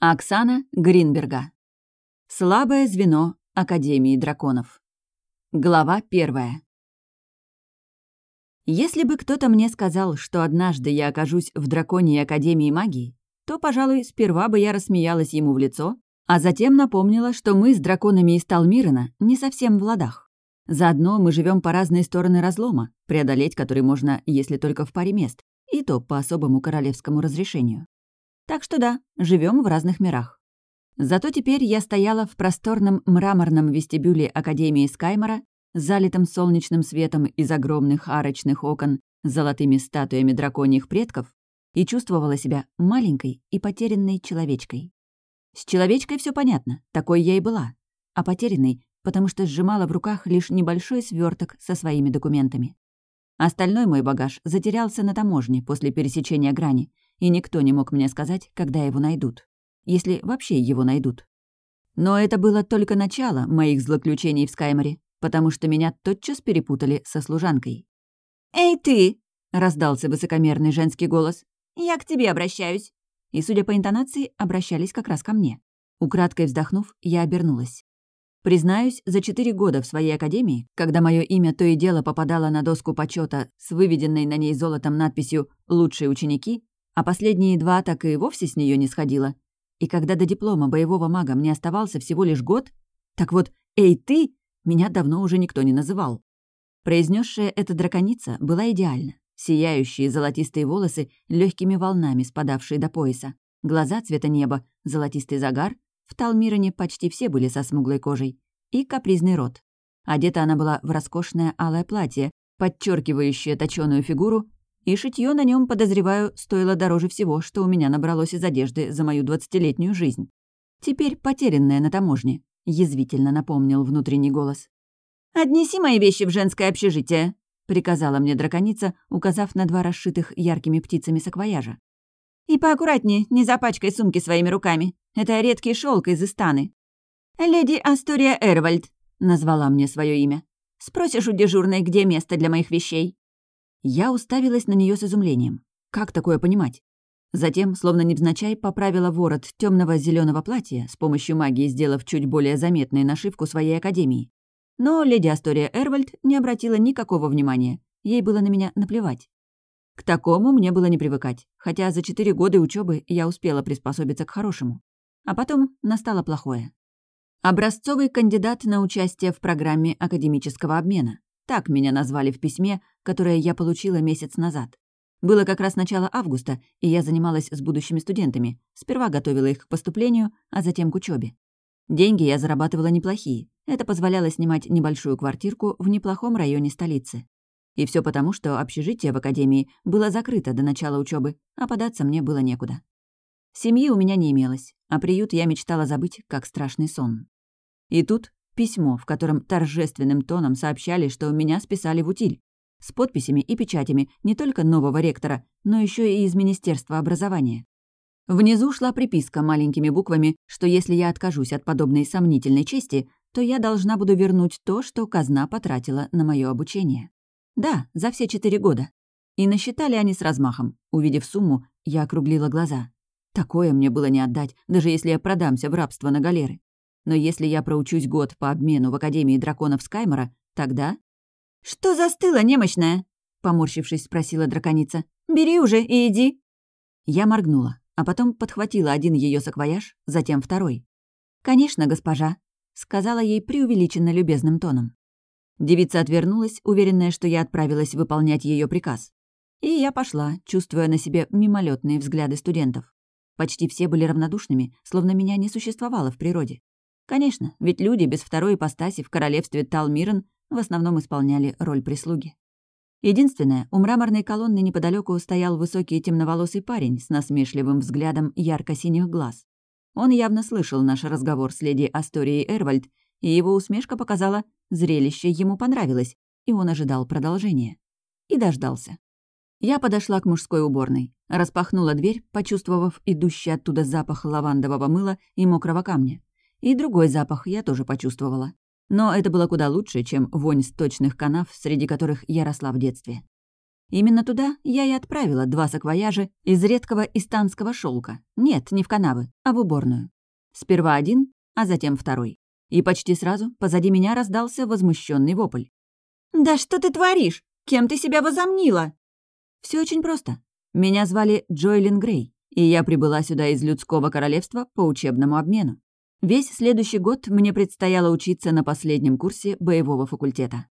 Оксана Гринберга. Слабое звено Академии драконов. Глава первая. Если бы кто-то мне сказал, что однажды я окажусь в драконьей Академии магии, то, пожалуй, сперва бы я рассмеялась ему в лицо, а затем напомнила, что мы с драконами из Талмирена не совсем в ладах. Заодно мы живем по разные стороны разлома, преодолеть который можно, если только в паре мест, и то по особому королевскому разрешению. Так что да, живем в разных мирах. Зато теперь я стояла в просторном мраморном вестибюле Академии Скаймора, залитым солнечным светом из огромных арочных окон с золотыми статуями драконьих предков, и чувствовала себя маленькой и потерянной человечкой. С человечкой все понятно, такой я и была, а потерянной, потому что сжимала в руках лишь небольшой сверток со своими документами. Остальной мой багаж затерялся на таможне после пересечения грани, и никто не мог мне сказать, когда его найдут. Если вообще его найдут. Но это было только начало моих злоключений в Скайморе, потому что меня тотчас перепутали со служанкой. «Эй, ты!» — раздался высокомерный женский голос. «Я к тебе обращаюсь!» И, судя по интонации, обращались как раз ко мне. Украдкой вздохнув, я обернулась. Признаюсь, за четыре года в своей академии, когда мое имя то и дело попадало на доску почета с выведенной на ней золотом надписью «Лучшие ученики», а последние два так и вовсе с нее не сходило, и когда до диплома боевого мага мне оставался всего лишь год, так вот «Эй, ты!» меня давно уже никто не называл. Произнесшая эта драконица была идеальна. Сияющие золотистые волосы, легкими волнами спадавшие до пояса, глаза цвета неба, золотистый загар — в Талмироне почти все были со смуглой кожей. И капризный рот. Одета она была в роскошное алое платье, подчеркивающее точёную фигуру, и шитье на нем, подозреваю, стоило дороже всего, что у меня набралось из одежды за мою двадцатилетнюю жизнь. Теперь потерянная на таможне, язвительно напомнил внутренний голос. «Отнеси мои вещи в женское общежитие», — приказала мне драконица, указав на два расшитых яркими птицами саквояжа. «И поаккуратнее, не запачкай сумки своими руками. Это редкий шелк из Истаны. Леди Астория Эрвальд», — назвала мне свое имя. «Спросишь у дежурной, где место для моих вещей?» Я уставилась на нее с изумлением. Как такое понимать? Затем, словно невзначай, поправила ворот темного зеленого платья, с помощью магии сделав чуть более заметной нашивку своей академии. Но леди Астория Эрвальд не обратила никакого внимания. Ей было на меня наплевать. К такому мне было не привыкать, хотя за четыре года учебы я успела приспособиться к хорошему. А потом настало плохое. Образцовый кандидат на участие в программе академического обмена. Так меня назвали в письме, которое я получила месяц назад. Было как раз начало августа, и я занималась с будущими студентами. Сперва готовила их к поступлению, а затем к учебе. Деньги я зарабатывала неплохие. Это позволяло снимать небольшую квартирку в неплохом районе столицы. И все потому, что общежитие в академии было закрыто до начала учебы, а податься мне было некуда. Семьи у меня не имелось, а приют я мечтала забыть, как страшный сон. И тут письмо, в котором торжественным тоном сообщали, что меня списали в утиль, с подписями и печатями не только нового ректора, но еще и из Министерства образования. Внизу шла приписка маленькими буквами, что если я откажусь от подобной сомнительной чести, то я должна буду вернуть то, что казна потратила на мое обучение. Да, за все четыре года. И насчитали они с размахом. Увидев сумму, я округлила глаза. Такое мне было не отдать, даже если я продамся в рабство на галеры. Но если я проучусь год по обмену в Академии драконов Скаймора, тогда... «Что застыла, немощная?» — поморщившись, спросила драконица. «Бери уже и иди». Я моргнула, а потом подхватила один ее саквояж, затем второй. «Конечно, госпожа», — сказала ей преувеличенно любезным тоном. Девица отвернулась, уверенная, что я отправилась выполнять ее приказ. И я пошла, чувствуя на себе мимолетные взгляды студентов. Почти все были равнодушными, словно меня не существовало в природе. Конечно, ведь люди без второй ипостаси в королевстве Талмирен в основном исполняли роль прислуги. Единственное, у мраморной колонны неподалеку стоял высокий темноволосый парень с насмешливым взглядом ярко-синих глаз. Он явно слышал наш разговор с леди Асторией Эрвальд, и его усмешка показала, Зрелище ему понравилось, и он ожидал продолжения. И дождался. Я подошла к мужской уборной, распахнула дверь, почувствовав идущий оттуда запах лавандового мыла и мокрого камня. И другой запах я тоже почувствовала. Но это было куда лучше, чем вонь сточных канав, среди которых я росла в детстве. Именно туда я и отправила два саквояжа из редкого истанского шелка. Нет, не в канавы, а в уборную. Сперва один, а затем второй. И почти сразу позади меня раздался возмущенный вопль. «Да что ты творишь? Кем ты себя возомнила?» Все очень просто. Меня звали Джойлин Грей, и я прибыла сюда из людского королевства по учебному обмену. Весь следующий год мне предстояло учиться на последнем курсе боевого факультета.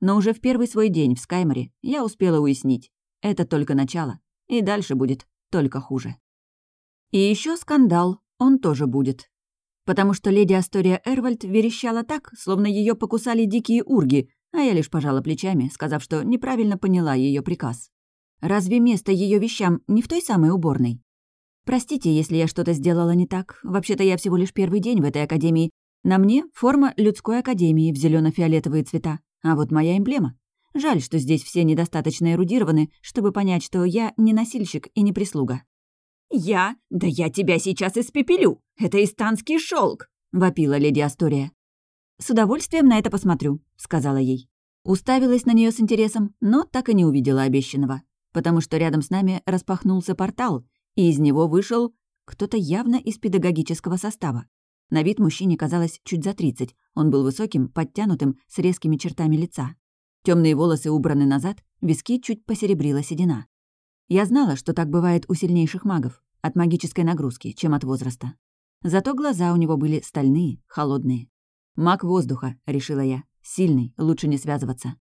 Но уже в первый свой день в Скайморе я успела уяснить. Это только начало, и дальше будет только хуже. И еще скандал, он тоже будет. Потому что леди Астория Эрвальд верещала так, словно ее покусали дикие урги, а я лишь пожала плечами, сказав, что неправильно поняла ее приказ. Разве место ее вещам не в той самой уборной? Простите, если я что-то сделала не так. Вообще-то я всего лишь первый день в этой академии. На мне форма людской академии в зелено фиолетовые цвета. А вот моя эмблема. Жаль, что здесь все недостаточно эрудированы, чтобы понять, что я не носильщик и не прислуга. «Я? Да я тебя сейчас испепелю! Это истанский шелк! вопила леди Астория. «С удовольствием на это посмотрю», — сказала ей. Уставилась на нее с интересом, но так и не увидела обещанного, потому что рядом с нами распахнулся портал, и из него вышел кто-то явно из педагогического состава. На вид мужчине казалось чуть за тридцать. Он был высоким, подтянутым, с резкими чертами лица. Темные волосы убраны назад, виски чуть посеребрила седина. Я знала, что так бывает у сильнейших магов, от магической нагрузки, чем от возраста. Зато глаза у него были стальные, холодные. «Маг воздуха», — решила я. «Сильный, лучше не связываться».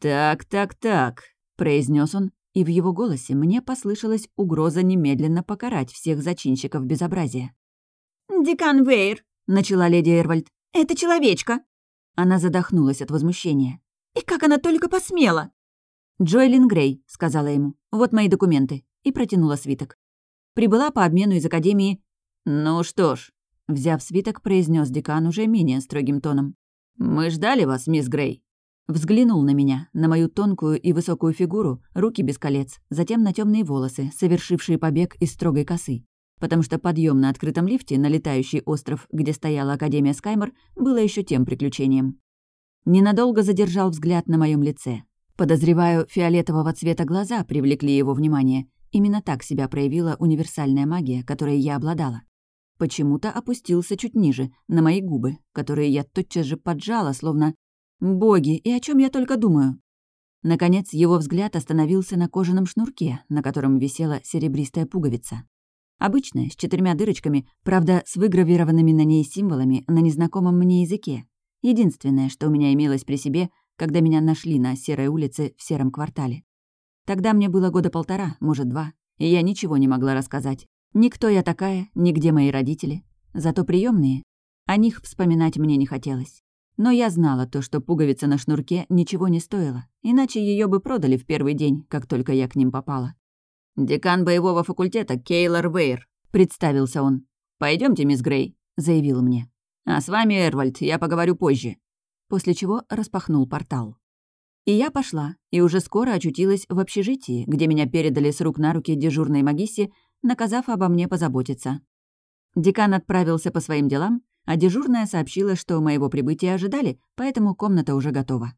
«Так, так, так», — произнес он, и в его голосе мне послышалась угроза немедленно покарать всех зачинщиков безобразия. «Декан Вейр», — начала леди Эрвальд, — «это человечка». Она задохнулась от возмущения. «И как она только посмела!» «Джойлин Грей», — сказала ему, — «вот мои документы», и протянула свиток. Прибыла по обмену из Академии. «Ну что ж», — взяв свиток, произнес декан уже менее строгим тоном. «Мы ждали вас, мисс Грей». Взглянул на меня, на мою тонкую и высокую фигуру, руки без колец, затем на темные волосы, совершившие побег из строгой косы потому что подъем на открытом лифте на летающий остров, где стояла Академия Скаймор, было еще тем приключением. Ненадолго задержал взгляд на моем лице. Подозреваю, фиолетового цвета глаза привлекли его внимание. Именно так себя проявила универсальная магия, которой я обладала. Почему-то опустился чуть ниже, на мои губы, которые я тотчас же поджала, словно «Боги, и о чем я только думаю?» Наконец, его взгляд остановился на кожаном шнурке, на котором висела серебристая пуговица. Обычная, с четырьмя дырочками, правда, с выгравированными на ней символами на незнакомом мне языке. Единственное, что у меня имелось при себе, когда меня нашли на серой улице в сером квартале. Тогда мне было года полтора, может, два, и я ничего не могла рассказать. Ни кто я такая, ни где мои родители. Зато приемные, о них вспоминать мне не хотелось. Но я знала то, что пуговица на шнурке ничего не стоила, иначе ее бы продали в первый день, как только я к ним попала. «Декан боевого факультета Кейлор Вейр», — представился он. Пойдемте, мисс Грей», — заявил мне. «А с вами, Эрвальд, я поговорю позже». После чего распахнул портал. И я пошла, и уже скоро очутилась в общежитии, где меня передали с рук на руки дежурной магиссе, наказав обо мне позаботиться. Декан отправился по своим делам, а дежурная сообщила, что моего прибытия ожидали, поэтому комната уже готова.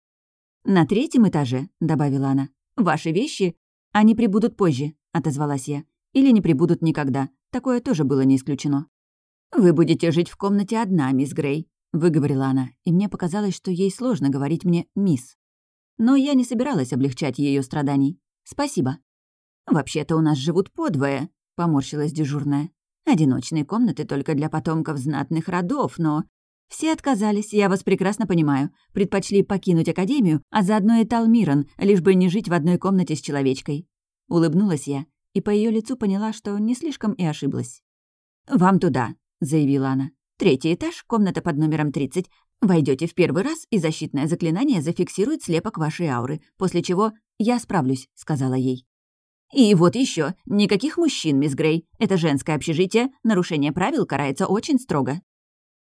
«На третьем этаже», — добавила она, — «ваши вещи, они прибудут позже отозвалась я. «Или не прибудут никогда. Такое тоже было не исключено». «Вы будете жить в комнате одна, мисс Грей», — выговорила она, и мне показалось, что ей сложно говорить мне «мисс». Но я не собиралась облегчать ее страданий. «Спасибо». «Вообще-то у нас живут подвое», — поморщилась дежурная. «Одиночные комнаты только для потомков знатных родов, но...» «Все отказались, я вас прекрасно понимаю. Предпочли покинуть Академию, а заодно и Талмиран, лишь бы не жить в одной комнате с человечкой. Улыбнулась я и по ее лицу поняла, что не слишком и ошиблась. «Вам туда», — заявила она. «Третий этаж, комната под номером 30. Войдете в первый раз, и защитное заклинание зафиксирует слепок вашей ауры, после чего я справлюсь», — сказала ей. «И вот еще никаких мужчин, мисс Грей. Это женское общежитие, нарушение правил карается очень строго».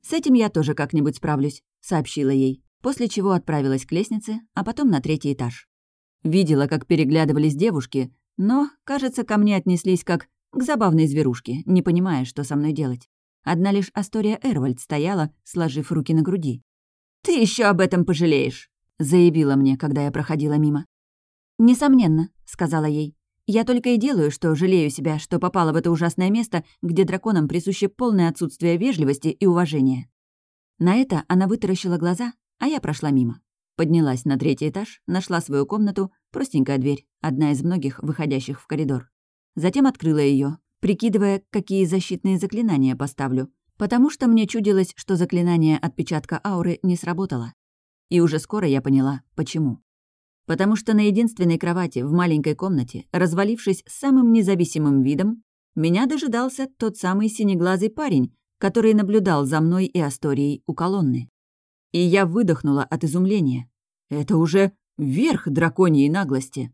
«С этим я тоже как-нибудь справлюсь», — сообщила ей, после чего отправилась к лестнице, а потом на третий этаж. Видела, как переглядывались девушки, но, кажется, ко мне отнеслись как к забавной зверушке, не понимая, что со мной делать. Одна лишь Астория Эрвальд стояла, сложив руки на груди. «Ты еще об этом пожалеешь», — заявила мне, когда я проходила мимо. «Несомненно», — сказала ей. «Я только и делаю, что жалею себя, что попала в это ужасное место, где драконам присуще полное отсутствие вежливости и уважения». На это она вытаращила глаза, а я прошла мимо. Поднялась на третий этаж, нашла свою комнату, простенькая дверь, одна из многих, выходящих в коридор. Затем открыла ее, прикидывая, какие защитные заклинания поставлю, потому что мне чудилось, что заклинание отпечатка ауры не сработало. И уже скоро я поняла, почему. Потому что на единственной кровати в маленькой комнате, развалившись самым независимым видом, меня дожидался тот самый синеглазый парень, который наблюдал за мной и Асторией у колонны. И я выдохнула от изумления. Это уже верх драконьей наглости.